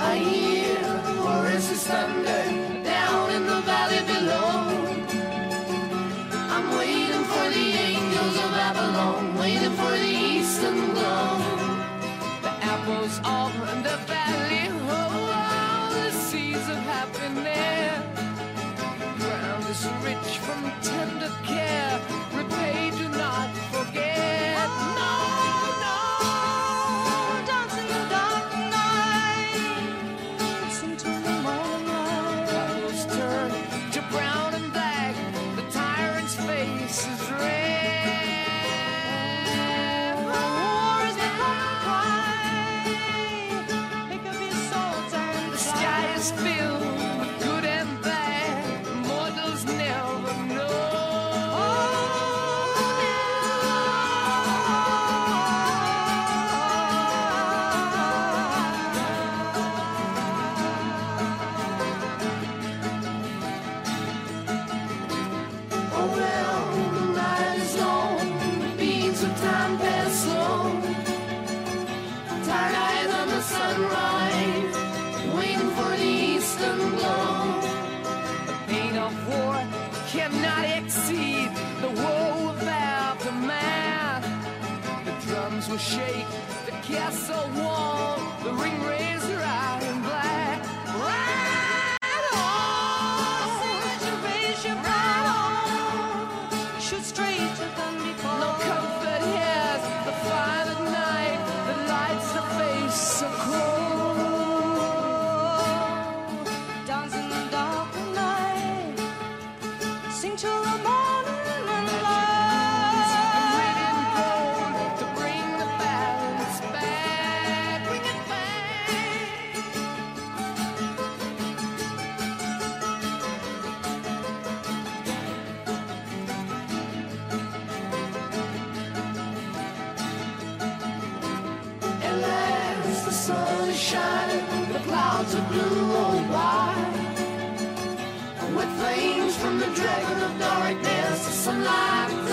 I hear Horace's thunder down in the valley below. I'm waiting for the angels of Babylon, waiting for the eastern glow. The apples of the valley, oh, all the seeds of happiness. The ground is rich from tender care. just feel will shake, the castle wall, the ring razor iron sun is shining, the clouds are blue roll by. With flames from the dragon of darkness, the sunlight is